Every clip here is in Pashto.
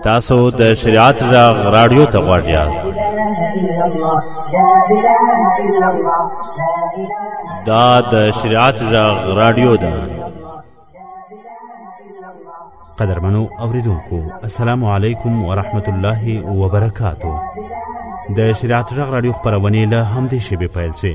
تاسو د شریعت غږ رادیو ته غواړئ یاست دا د شریعت غږ رادیو ده قدرمنو اوریدونکو السلام علیکم ورحمت الله وبرکاتو د شریعت غږ رادیو خبرونه له همدې شیبې پیل شي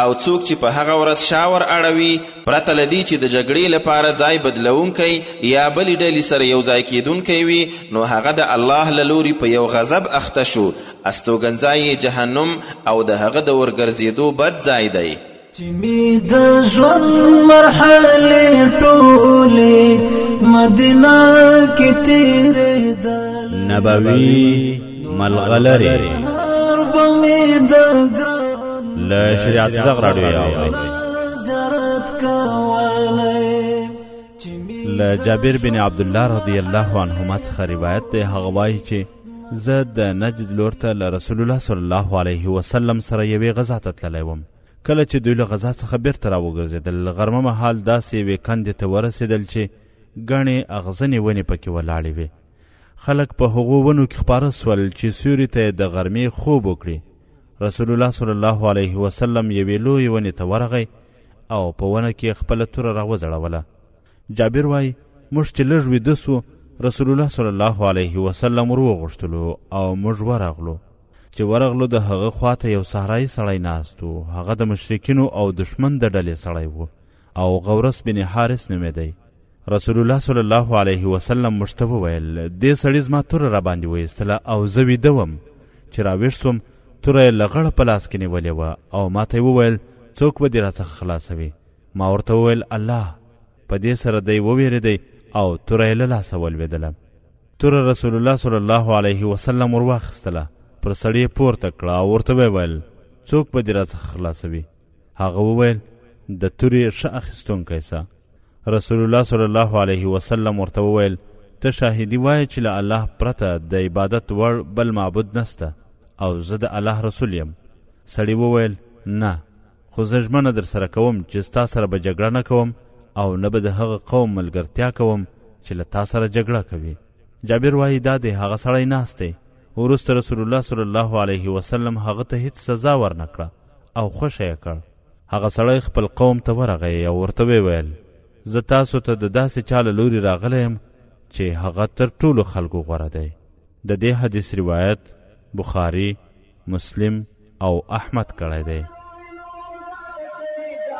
او څوک چې په هغه ورځ شا ور اړوي پرته له دې چې د جګړې لپاره ځای بدلونکی یا بلې ډلې سره یو ځای کېدونکی وي نو هغه د الله له لوري په یو غضب اخته شو استوګنځای یې جهنم او د هغه د ورګرځېدو بد ځای دی چې می د ژوند مرحله ټوله مدینه کې تیرې دل نبوي ملغلره له شریعت زغ راډیو یاوي له جابر بن عبد الله رضی الله عنهما څخه روایت دی هغه وایي چې زه د نجد لور ته له رسول الله صلی الله علیه وسلم سره یوې غذا ته تللی وم کله چې دوی له غذا څخه بیرته راوګرځېدل غرمه مهال داسې یوې کندې ته ورسېدل چې ګڼې اغزنې ونې پکې ولاړې وې خلک په هغو ونو کې خپاره سول چې سیوري ته یې د غرمې خوب وکړي رسول الله صلی الله علیه وسلم یوې لویې ونې ته ورغی او په ونه کې خپله توره راوځړوله جابر وایي موږ چې لږ ویده سو رسول الله صلی الله علیه وسلم ور وغوښتلو او موږ ورغلو چې ورغلو د هغه خواته یو صحرایي سړی ناست و هغه د مشرکینو او دښمن د ډلې سړی و او غورس بن حارث نومېدی رسول الله صلی الله علیه وسلم موږ ته وویل دې سړي زما توره راباندې ویستله او زه ویده وم چې راویښ سوم توره یې له غړه په لاس کې نیولې وه او ما ته یې وویل څوک به دې راڅخه خلاصوي ما ورته وویل الله په دې سره دی وویرېدی او توره یې له لاسه ولوېدله توره رسول الله صلی الله علیه وسلم ورواخیستله پر سړي پورته کړه او ورته ویې ویل څوک به دې راڅخه خلاصوي هغه وویل د تورې ښه اخیستونکی سه رسول الله صلی الله علیه وسلم ورته وویل ته شاهدی وایې چې له الله پرته د عبادت وړ بل معبود نسته او زه د الله رسول یم سړي وویل نه خو زه ژمنه در سره کوم چې ستا سره به جګړه نه کوم او نه به د هغه قوم ملګرتیا کوم چې له تا سره جګړه کوي جابر وایي دا دی هغه سړی ناست دی وروسته رسول الله صلی الله علیه وسلم هغه ته هیڅ سزا ورنکړه او خوښه یې کړ هغه سړی خپل قوم ته ورغی او ورته ویې ویل زه تاسو ته د داسې چا له لوري راغلی یم چې هغه تر ټولو خلکو غوره دی د دې حدیث روایت بخاري مسلم او احمد کړی دی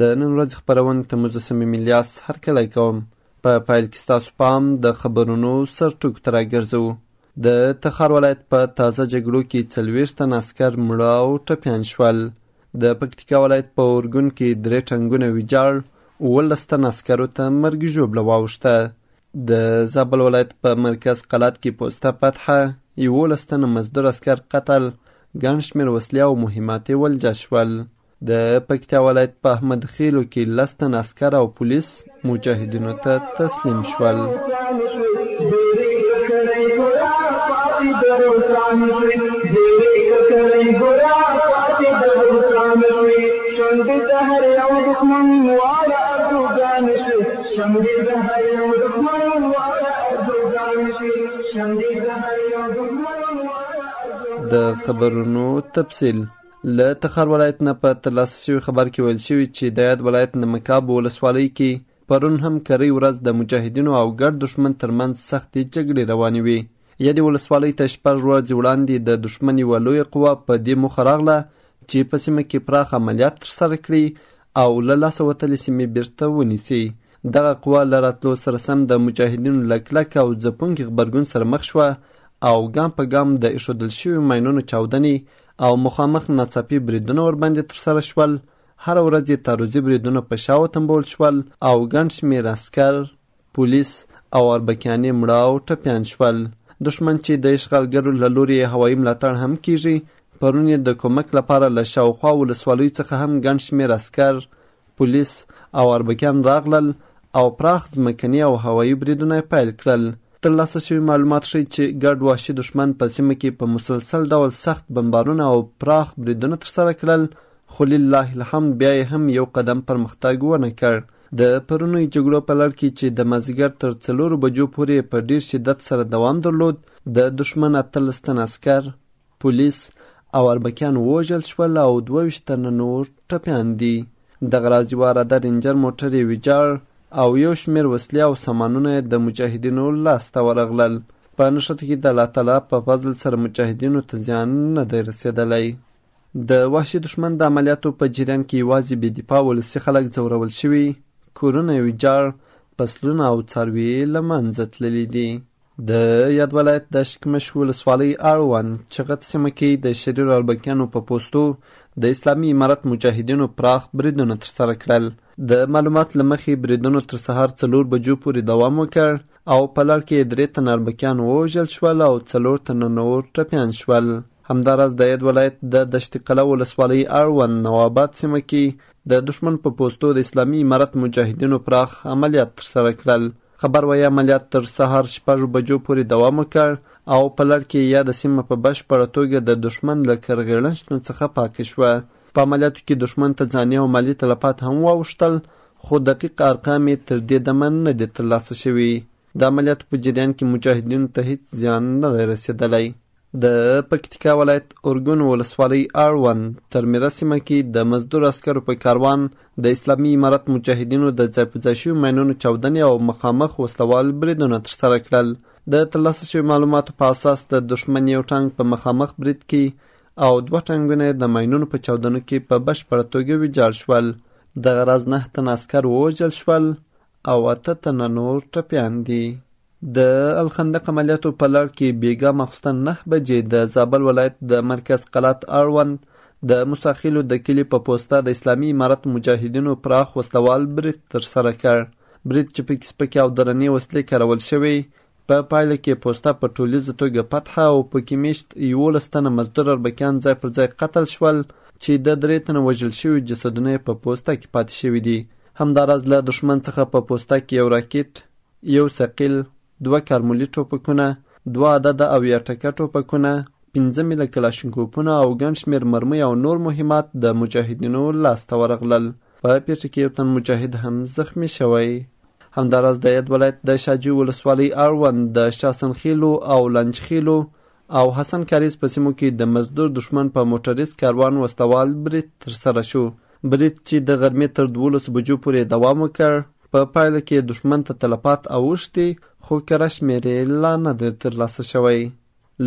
د نن ورځې خپرونې ته مو زه صمیم الیاس هرکلی کوم په پیل کې ستاسو پام د خبرونو سرټکو ته راګرځوو د تخار ولایت په تازه جګړو کې څلوېښت تن عسکر مړه او ټپیان شول د پکتیکا ولایت په اورګون کې درې ټنګونه ویجاړ اوولس تن عسکرو ته مرګ ژوبله واوښته د زابل ولایت په مرکز قلات کې پوسته فتحه یولس تنه مزدور عسکر قتل ګڼ شمېر وسلې او مهمات یې ولجه شول د پکتیا ولایت په احمد خېلو کې لس تن عسکر او پولیس مجاهدینو ته تسلیم شول د خبرونو تفصیل له تخار ولایت نه په ترلاسه شوي خبر کې ویل شوي چې د یاد ولایت د مکاب ولسوالۍ کې پرون هم کرۍ ورځ د مجاهدینو او ګډ دښمن ترمنځ سختې جګړې روانې وې یادې ولسوالۍ ته شپږ ورځې وړاندې د دښمن یوه لویه قوه په دې موخه راغله چې په سیمه کې پراخ عملیات ترسره کړي او له لاسه وتلې سیمې بیرته ونیسي دغه قوه له راتلو سره سم د مجاهدینو له کلک او ځپونکي غبرګون سره مخ شوه او ګام په ګام د ایښودل شویو ماینونو چاودنې او مخامخ ناڅاپي بریدونه ورباندې ترسره شول، هره ورځ یې تعرضي بریدونه په شا وتمبول شول او ګڼ شمېر عسکر، پولیس او اربکیانې مړه او ټپیان شول. دښمن چې د اشغالګرو له لورې یې هوایي ملاتړ هم کېږي، پرون یې د کومک لپاره له شاوخوا ولسوالیو څخه هم ګڼ شمېر عسکر، پولیس او اربکیان راغلل او پراخ ځمکني او هوایي بریدونه یې پیل کړل. ترلاسه شوي معلومات ښیي چې ګډ وحشي دښمن په سیمه کې په مسلسل ډول سخت بمبارونه او پراخ بریدونه ترسره کړل، خو لله الحمد بیا یې هم یو قدم پرمختګ ونه کړ. د پرونیو جګړو په لړ کې چې د مازیګر تر څلورو بجو پورې په ډیر شدت سره دوام درلود، د دښمن اتلس تنه عسکر، پولیس او اربکیان ووژل شول او دوه ویشت تنه نور ټپیان دي دغه راز یوه عراده رینجر موټر یې ویجاړ او یو شمېر وسلې او سامانونه یې د مجاهدینو لاسته ورغلل په نښتو کې د الله تعالی په فضل سره مجاهدینو ته زیان نه دی رسېدلی د وحشي دښمن د عملیاتو په جریان کې یوازې بې دفاع ولسي خلک ځورول شوي کورونه یې ویجاړ فصلونه او څاروي یې له منځه تللي دي د یاد ولایت د شکمش ولسوالۍ اړوند چغت سیمه کې د شریر اربکیانو په پوستو د اسلامي امارت مجاهدینو پراخ بریدونه ترسره کړل د معلومات له مخې بریدونو تر سهار څلور بجو پورې دوام وکړ او په لړ کې درې تنه اربکیان ووژل شول او څلور تنه نور ټپیان شول همداراز د ید ولایت د دشت قلعه ولسوالۍ اړوند نواباد سیمه کې د دښمن په پوستو د اسلامي امارت مجاهدینو پراخ عملیات ترسره کړل خبر وايي عملیات تر سهار شپږ بجو پورې دوام وکړ او په لړ کې یاده سیمه په بشپړه توګه د دښمن له کرغېړنشنو څخه پاکه شوه. په عملیاتو کې دښمن ته ځاني او مالي تلفات هم واوښتل، خو دقیق ارقام یې تر دې دمه نه دي ترلاسه شوي. د عملیاتو په جریان کې مجاهدینو ته هیڅ زیان نه دی رسېدلی. د پکتیکا ولایت ارګون ولسوالۍ اړوند تر میره سیمه کې د مزدور عسکرو په کاروان د اسلامي امارت مجاهدینو د ځای په ځای شوي ماینونو چاودنې او مخامخ وسلوال بریدونه ترسره کړل د ترلاسه شوي معلوماتو په اساس د دښمن یو ټانک په مخامخ برید کې او دوه ټانګونه د ماینونو په چاودنو کې په بشپړه توګه ویجاړ شول دغه راز نه تن عسکر ووژل شول او اته تنه نور ټپیان دي. د الخندق عملیاتو په لړ کې بیګا ماخوستن نه بجې د زابل ولایت د مرکز قلات اړوند د موساخیلو د کلي په پوسته د اسلامي امارت مجاهدینو پراخ وسلوال برید ترسره کړ. برید چې پکې سپکې او درنې وسلې کارول شوې، په پایله کې پوسته په ټولیزه توګه فتح او په کې میشت یولس تنه مزدور اربکیان ځای پر ځای قتل شول چې د درې تنه وژل شوي جسدونه یې په پوسته کې پاتې شوي دي همداراز له دښمن څخه په پوسته کې یو راکټ یو ثقیل دوه کارمولي ټوپکونه دوه عدده او یا ټکه ټوپکونه پنځه میله کلاشینکوپونه او ګڼ شمېر مرمۍ او نور مهمات د مجاهدینو لاسته ورغلل په پیښه کې یو تن مجاهد هم زخمی شوی همداراز د ید ولایت د شاجوی ولسوالۍ اړوند د شاسن خیلو او لنج خیلو او حسن کاریز په سیمو کې د مزدور دښمن په موټریز کاروان وسلوال برید ترسره شو برید چې د غرمې تر دولس بجو پورې دوام وکړ په پایله کې دښمن ته تلفات اوښتي خو کره شمېرې لا نه دی ترلاسه شوی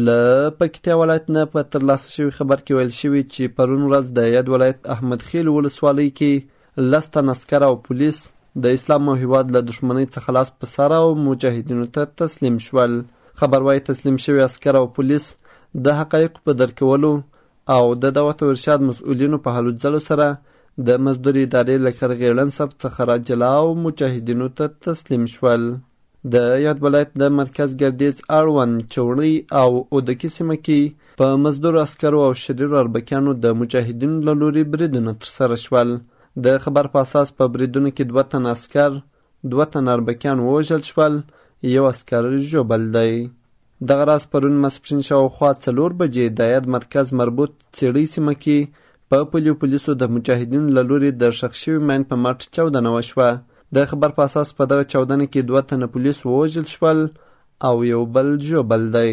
له پکتیا ولایت نه په ترلاسه شوي خبر کې ویل شوي چې پرون ورځ د یاد ولایت احمد خیل ولسوالۍ کې لس تن عسکر او پولیس د اسلام او هیواد له دښمنۍ څخه لاس په سر او مجاهدینو ته تسلیم شول خبر وايي تسلیم شوي عسکر او پولیس د حقایقو په درک کولو او د دعوت او ارشاد مسؤلینو په هلو ځلو سره د مزدور ادارې له کرغېړن سب څخه را جلا او مجاهدینو ته تسلیم شول د یاد ولایت د مرکز ګردیز اړوند چوڼۍ او اودکي سیمه کې په مزدور عسکرو او شریرو اربکیانو د مجاهدینو له لوري بریدونه ترسره شول د خبر په اساس په بریدونو کې دوه تن عسکر دوه تن اربکیان ووژل شول یو عسکر ژوبل دی دغه راز پرون ماسپښین شاوخوا څلور بجې د یاد مرکز مربوط څېړۍ سیمه کې په پلیو پولیسو د مجاهدینو له لوري د ښخ شوي ماین په مټ چاودنه وشوه. د خبر په اساس په دغه چاودنه کې دوه تنه پولیس ووژل شول او یو بل ژوبل دی.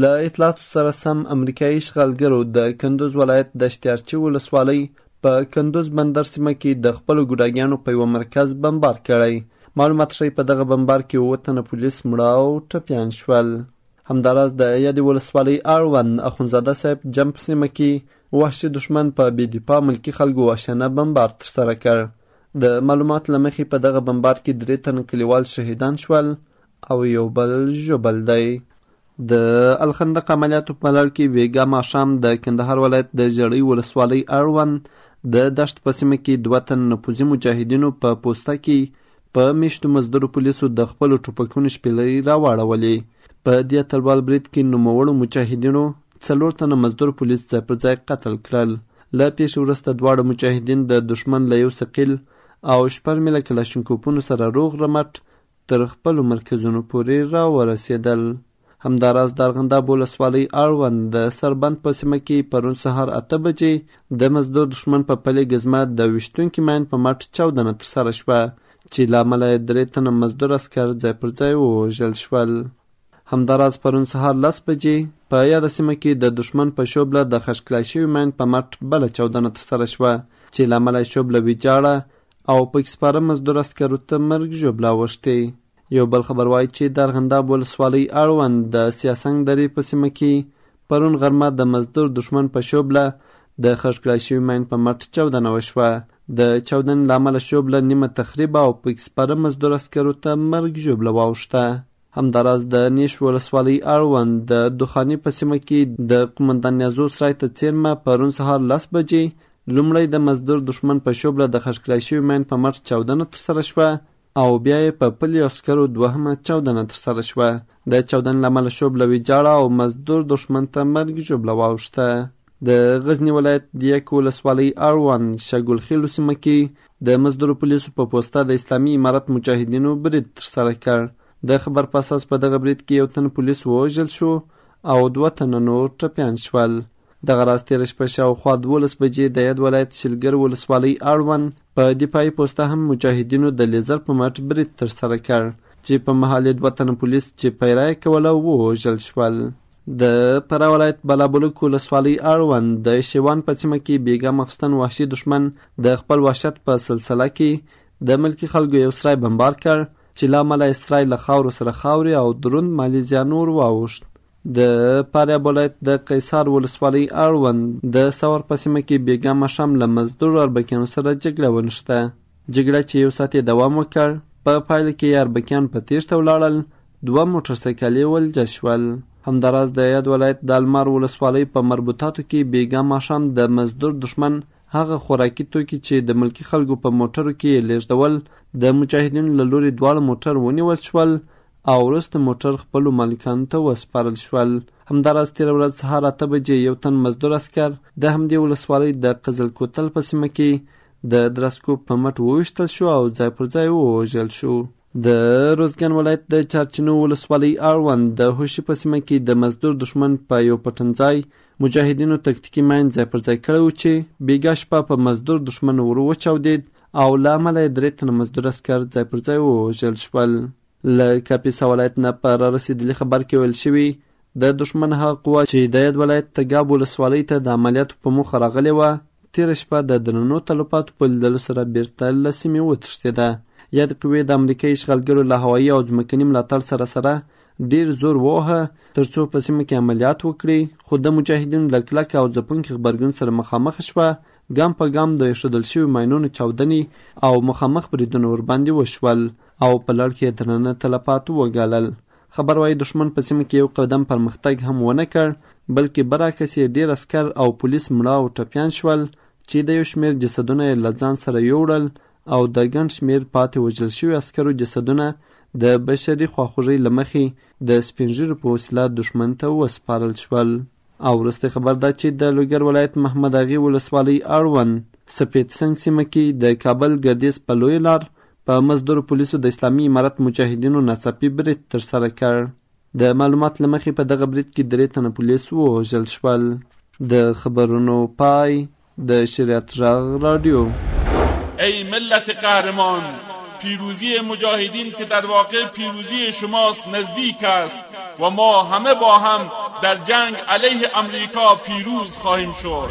له اطلاعاتو سره سم امریکایي اشغالګرو د کندوز ولایت د شتیارچي ولسوالۍ په کندوز بندر سیمه کې د خپلو ګوډاګیانو په یوه مرکز بمبار کړی. معلومات ښیي په دغه بمبار کې اووه تنه پولیس مړه او ټپیان شول همداراز د یادې ولسوالۍ اړوند اخندزاده صاحب جمپ سیمه کې وحشي دښمن په بې دفاع ملکي خلکو وحشانه بمبار ترسره کړ. د معلوماتو له مخې په دغه بمبار کې درې تنه کلیوال شهیدان شول او یو بل ژوبل دی. د الخندق عملیاتو په لړ کې ویګا ماښام د کندهار ولایت د ژړۍ ولسوالۍ اړوند د دښت په سیمه کې دوه تن نفوذي مجاهدینو په پوسته کې په میشتو مزدورو پولیسو د خپلو ټوپکونو شپیلۍ راواړولې. په دې اتلوال برید کې نوموړو مجاهدینو څلور تنه مزدور پولیس ځای پر ځای قتل کړل. له پیښې وروسته دواړه مجاهدین د دښمن له یو ثقیل او شپږ میله کلاشینکوپونو سره روغ رمټ تر خپلو مرکزونو پورې راورسیدل. همداراز د ارغنداب ولسوالۍ اړوند د سربند په سیمه کې پرون سهار اته بجې د مزدور دښمن په پلې ګزمه د ویشتونکي ماین په مټ چاودنه ترسره شوه چې له امله یې درې تنه مزدور عسکر ځای پر ځای ووژل شول همداراز پرون سهار لس بجې په یاده سیمه کې د دښمن په شوبله د خشکلای شوي ماین په مټ بله چاودنه ترسره شوه چې له امله یې شوبله ویجاړه او پکې سپاره مزدور عسکرو ته مرګ ژوبله اوښتې یو بل خبر وايي چې د ارغنداب ولسوالۍ اړوند د سیاسنګ درې په سیمه کې پرون غرمه د مزدور دښمن په شوبله د خښ کړای شوي ماین په مټ چاودنه وشوه د چاودنې له امله شوبله نیمه تخریبه او پکې سپاره مزدور عسکرو ته مرګ ژوبله واوښته همداراز د نیش ولسوالۍ اړوند د دخاني په سیمه کې د قومندان نیازو سرای ته څیرمه پرون سهار لس بجې لومړی د مزدور دښمن په شوبله د خښ کړای شوي ماین په مټ چاودنه ترسره شوه او بیا یې په پلي عسکرو دوهمه چاودنه ترسره شوه. د چاودنې له امله شوبله ویجاړه او مزدور دښمن ته مرګ ژوبله واوښته. د غزني ولایت دیک ولسوالۍ اړوند شګلخېلو سیمه کې د مزدورو پولیسو په پوسته د اسلامي امارت مجاهدینو برید ترسره کړ د خبر په اساس په دغه برید کې یو تن پولیس ووژل شو او دوه تنه نور ټپیان شول دغه راز تېره شپه شاوخوا دولس بجې د یاد ولایت شلګر ولسوالۍ اړوند په دفاعي پوسته هم مجاهدینو د لیزر په مټ برید ترسره کړ چې په مهال یې دوه تنه پولیس چې پیره یې کوله ووژل شول. د فراه ولایت بلابلوک ولسوالۍ اړوند د شیوان په سیمه کې بیګا مخستن وحشي دښمن د خپل وحشت په سلسله کې د ملکي خلکو یو سرای بمبار کړ چې له امله یې سرای له خاورو سره خاورې او دروند مالي زیان ور واوښت د فاریاب ولایت د قیصار ولسوالۍ اړوند د سور په سیمه کې بیګا ماښام له مزدورو اربکیانو سره جګړه ونښته جګړه چې یو ساعت یې دوام وکړ په پایله کې یې اربکیان په تیښته ولاړل دوه موټر سایکل یې ولجه شول همداراز د یاد ولایت د المار ولسوالۍ په مربوطاتو کې بیګا ماښام د مزدور دښمن هغه خوراکي توکي چې د ملکي خلکو په موټرو کې یې لېږدول د مجاهدینو له لوري دواړه موټر ونیول شول او وروسته موټر خپلو مالکانو ته وسپارل شول همداراز تېره ورځ سهار اته بجې یو تن مزدور عسکر د همدې ولسوالۍ د قزل کوتل په سیمه کې د درسکوب په مټ وویشتل شو او ځای پر ځای ووژل شو د روزګان ولایت د چارچینو ولسوالۍ اړوند د هوشي په سیمه کې د مزدور دښمن په یو پټنځای مجاهدینو تکتیکي ماین ځای پر ځای کړی و چې بیګا شپه په مزدور دښمن ورو وچاودېد او له امله یې درې تنه مزدور اسکر ځای پر ځای ووژل شول له کاپیسا ولایت نه په رارسېدلي خبر کې ویل شوي د دښمن هغه قوه چې د یاد ولایت تګاب ولسوالۍ ته د عملیاتو په موخه راغلې وه، تېره شپه د درنو تلفاتو په لیدلو سره بېرته له سیمې وتښتېده. یادې قوې د امریکایي اشغالګرو له هوایي او ځمکني ملاتړ سره سره ډېر زور ووهه ترڅو په سیمه کې عملیات وکړي، خو د مجاهدینو له کلک او ځپونکي غبرګون سره مخامخ شوه، ګام په ګام د اېښودل شویو ماینونو چاودنې او مخامخ بریدونه ورباندې وشول او په لړ کې یې درنه تلفات وګالل. خبر وايي دښمن په سیمه کې یو قدم پرمختګ هم ونه کړ، بلکې برعکس یې ډېر عسکر او پولیس مړه او ټپیان شول چې د یو شمېر جسدونه یې له ځان سره یووړل او د ګڼ شمېر پاتې وژل شوي عسکرو جسدونه د بشري خواخوږۍ له مخې د سپین ږیرو په وسیله دښمن ته وسپارل شول. او وروستی خبر دا چې د لوګر ولایت محمد اغې ولسوالۍ اړوند سپېدسنګ سیمه کې د کابل ګردېز په لوی لار په مزدور پولیسو د اسلامي امارت مجاهدینو ناڅاپي برید ترسره کړ. د معلومات له مخې په دغه برید کې درې تنه پولیس ووژل شول. د خبرونو پای د شریعت راغ رادیو ای ملت قهرمان پیروزی مجاهدین که در واقع پیروزی شماست نزدیک است و ما همه با هم در جنگ علیه امریکا پیروز خواهیم شد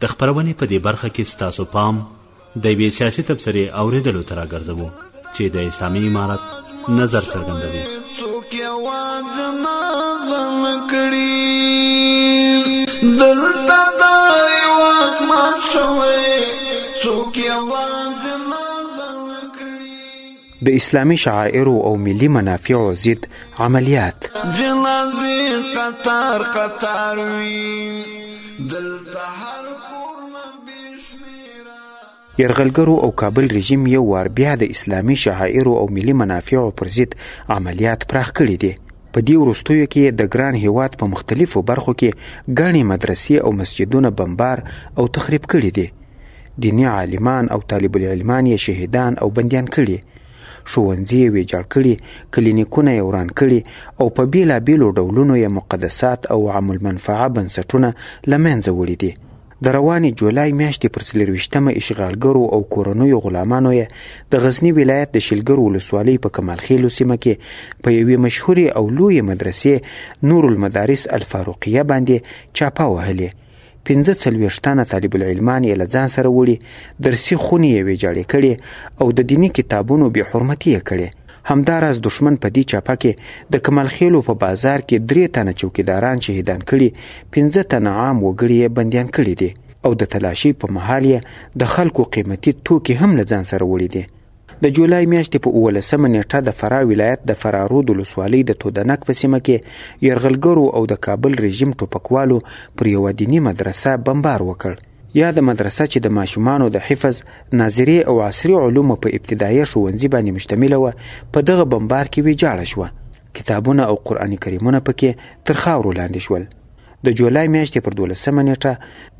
د خپرونې په دې برخه کې ستاسو پام د یوې سیاسي تبصرې اورېدلو ته راګرځوو چې د اسلامي امارت نظر څرګندوي څوک یوازې نظم کړي دلته دا یوه ما شوی څوک یوازې د اسلامي شعائرو او ملي منافعو ضد عملیات جنازې قطار قطار وي دلته هر يرغلګرو او کابل رژیم یو وار بیا د اسلامي شعائرو او ملي منافعو پر ضد عملیات پراخ کړي دي په دې وروستیو کې د ګران هیواد په مختلفو برخو کې ګڼې مدرسې او مسجدونه بمبار او تخریب کړي دي دیني عالمان او طالب العلمان یې شهیدان او بندیان کړي ښوونځي یې ویجاړ کړي کلینیکونه یې وران کړي او په بیلابیلو ډولونو یې مقدسات او عام المنفعه بنسټونه له منځه وړي دي د روانې جولای میاشتې پر څلېرویشتمه اشغالګرو او کورنیو غلامانو یې د غزني ولایت د شلګر ولسوالۍ په کمالخیلو سیمه کې په یوې مشهورې او لویې مدرسې نور المدارس الفاروقیه باندې چاپه وهلې پنځه څلوېښت تنه طالب العلمان یې له ځان سره وړي درسي خونې یې ویجاړې کړي او د دیني کتابونو بې حرمتي یې کړې همداراز دښمن په دې چاپه کې د کمالخېلو په بازار کې درې تنه چوکیداران شهیدان کړي پنځه تنه عام وګړي یې بندیان کړي دي او د تلاشۍ په مهال یې د خلکو قیمتي توکي هم له ځان سره وړي دي د جولای میاشتې په اوولسمه نیټه د فراه ولایت د فراه رود ولسوالۍ د تودنک په سیمه کې یرغلګرو او د کابل رژیم ټوپکوالو پر یوه دیني مدرسه بمبار وکړ یاده مدرسه چې د ماشومانو د حفظ ناظرې او عصري علومو په ابتدایه ښوونځي باندې مشتمله وه په دغه بمبار کې ویجاړه شوه کتابونه او قرآن کریمونه پکې تر خاورو لاندې شول د جولای میاشتې پر دولسمه نیټه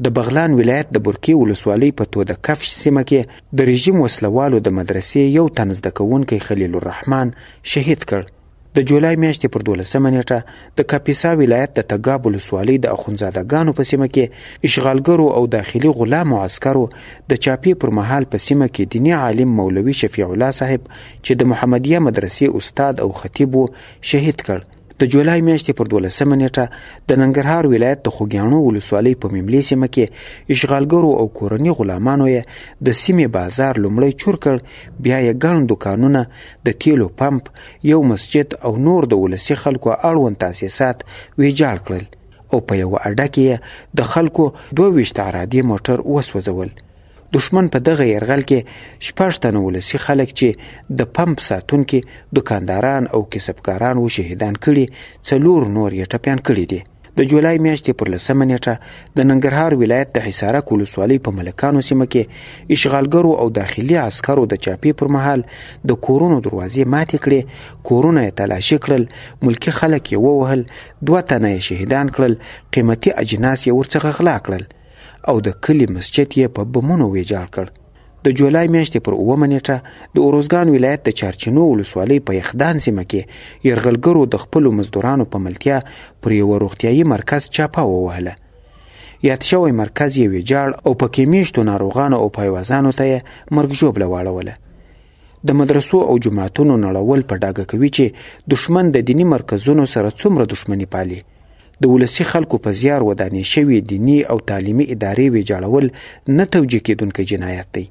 د بغلان ولایت د برکې ولسوالۍ په توده کفش سیمه کې د رژیم وسلوالو د مدرسې یو تن زده کوونکی خلیل الرحمن شهید کړ. د جولای میاشتې پر دولسمه نیټه د کاپیسا ولایت د تګاب ولسوالۍ د اخوندزاده ګانو په سیمه کې اشغالګرو او داخلي غلامو عسکرو د چاپې پر مهال په سیمه کې دیني عالم مولوي شفیع الله صاحب چې د محمدیه مدرسې استاد او خطیب و شهید کړ. د جولای میاشتې پر دولسمه نیټه د ننګرهار ولایت د خوږیاڼو ولسوالۍ په میملې سیمه کې اشغالګرو او کورني غلامانو یې د سیمې بازار لومړی چور کړ بیا یې ګڼ دکانونه د تیلو پمپ یو مسجد او نور د ولسي خلکو اړوند تاسیسات ویجاړ کړل او په یوه اډه کې یې د خلکو دوه ویشت عرادې موټر وسوځول دښمن په دغه يرغل کې شپږ تنه ولسي خلک چې د پمپ ساتونکي، دکانداران او کسبګاران و شهيدان کړي، څلور نور يې ټپيان کړي دي. د جولای میاشتې پر لسمه نیټه د ننګرهار ولایت د حصارک ولسوالۍ په ملکانو سیمه کې اشغالګرو او داخلي عسکرو د چاپې پر مهال د کورونو دروازې ماتې کړې، کورونه یې تلاشي کړل، ملکي خلک یې ووهل، دوه تنه یې شهیدان کړل، قیمتي اجناس یې ورڅخه غلا کړل. او د کلي مسجد یې په بمونو ویجاړ کړ د جولای میاشتې پر اوومه نیټه د اروزګان ولایت د چارچینو ولسوالۍ په یخدان سیمه کې یرغلګرو د خپلو مزدورانو په ملتیا پر یوه روغتیايي مرکز چاپه ووهله یاد شوی مرکز یې ویجاړ او پکې میشتو ناروغانو او پایوازانو ته یې مرګ ژوبله واړوله د مدرسو او جماعتونو نړول په ډاګه کوي چې دښمن د دیني مرکزونو سره څومره دښمني پالي د ولسي خلکو په زیار ودانې شوې دیني او تعلیمي ادارې ویجاړول نه توجیه کېدونکی جنایت دی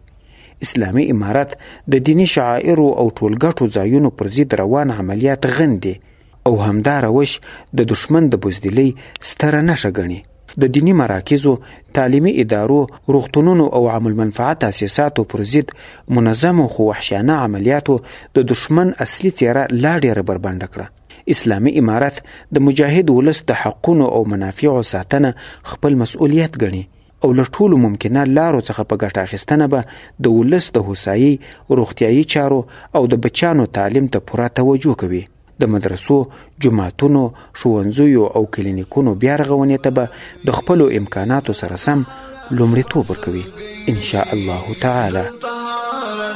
اسلامي امارت د دیني شعائرو او ټولګټو ځایونو پر ضد روان عملیات غندي او همدا روش د دښمن د بزدلۍ ستره نښه ګڼي د دیني مراکزو، تعلیمي ادارو، روغتونونو او عام المنفعه تاسیساتو پر ضد منظمو خو وحشیانه عملیاتو د دښمن اصلي څېره لا ډېره بربنډه کړه. اسلامي امارت د مجاهد ولس د حقونو او منافعو ساتنه خپل مسؤلیت ګڼي. او له ټولو ممکنه لارو څخه په ګټه اخیستنه به د ولس د هوسایي، روغتیايي چارو او د بچیانو تعلیم ته پوره توجه کوي. د مدرسو، جوماتونو، ښوونځیو او کلینیکونو بیا رغونې ته به د خپلو امکاناتو سره سم لومړیتوب ورکوي، انشاءالله تعالی.